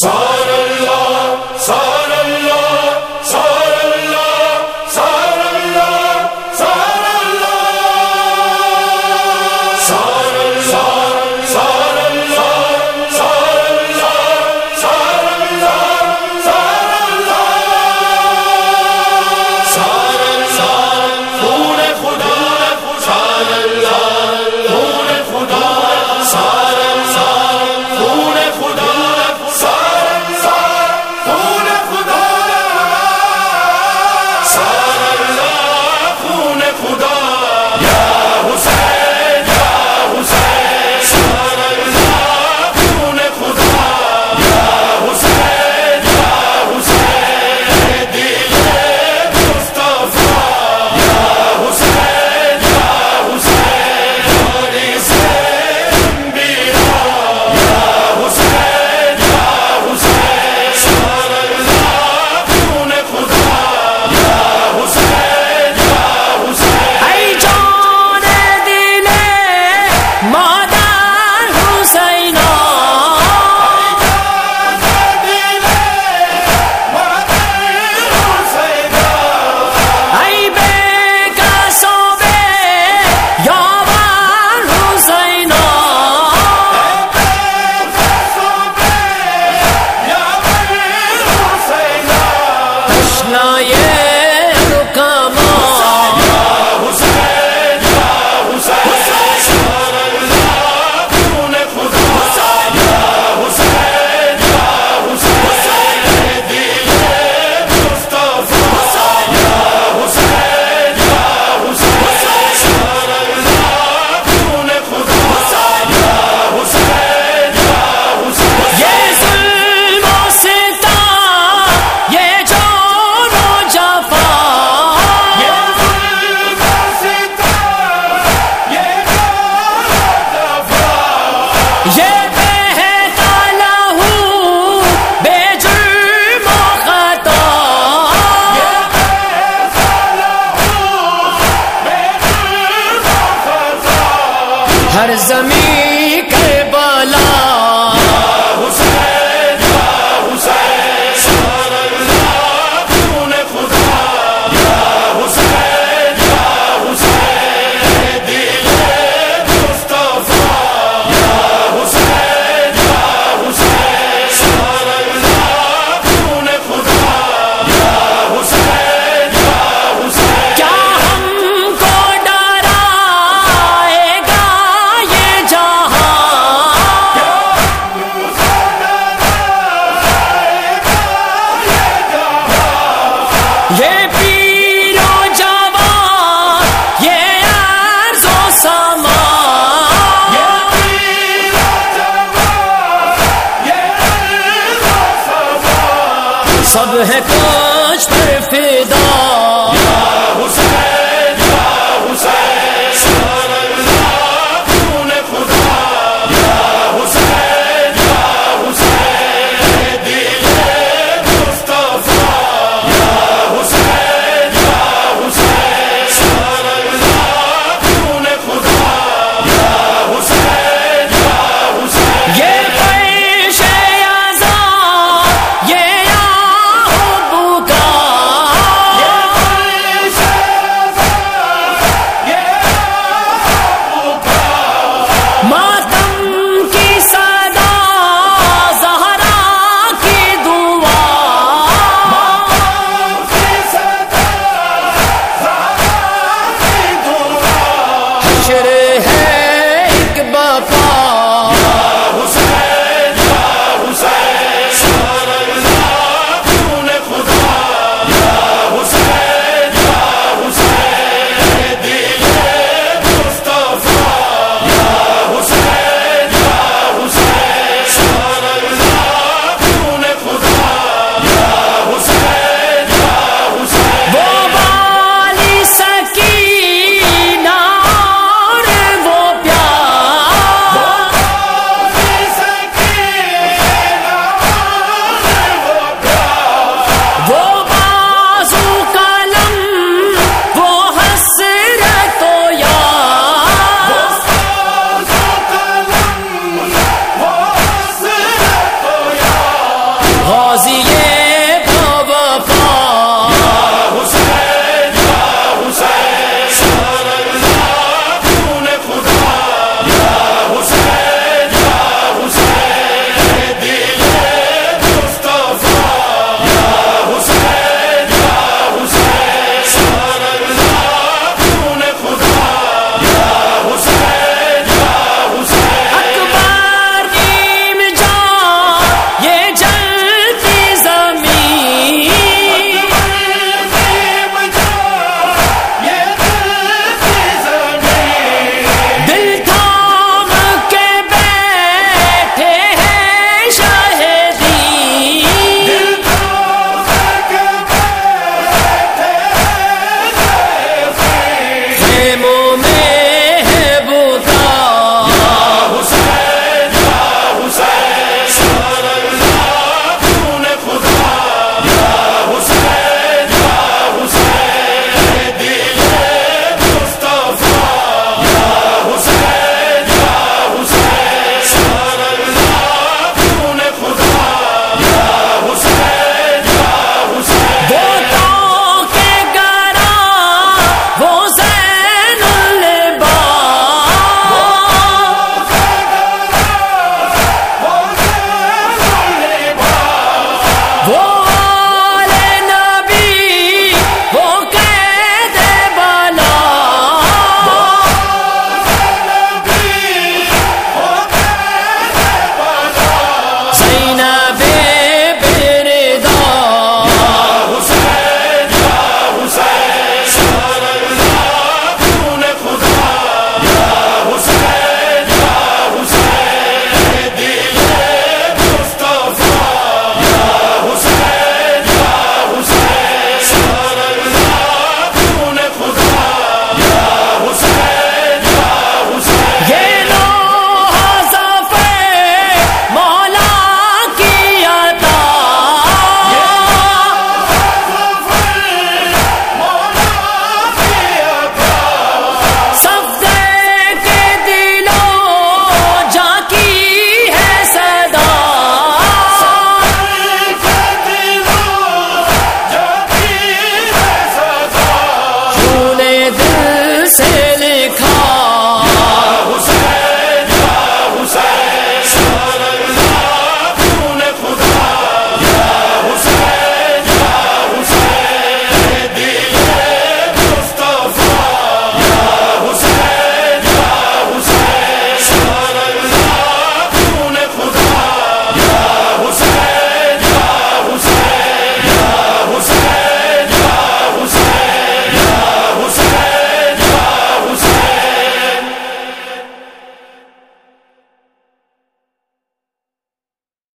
سارے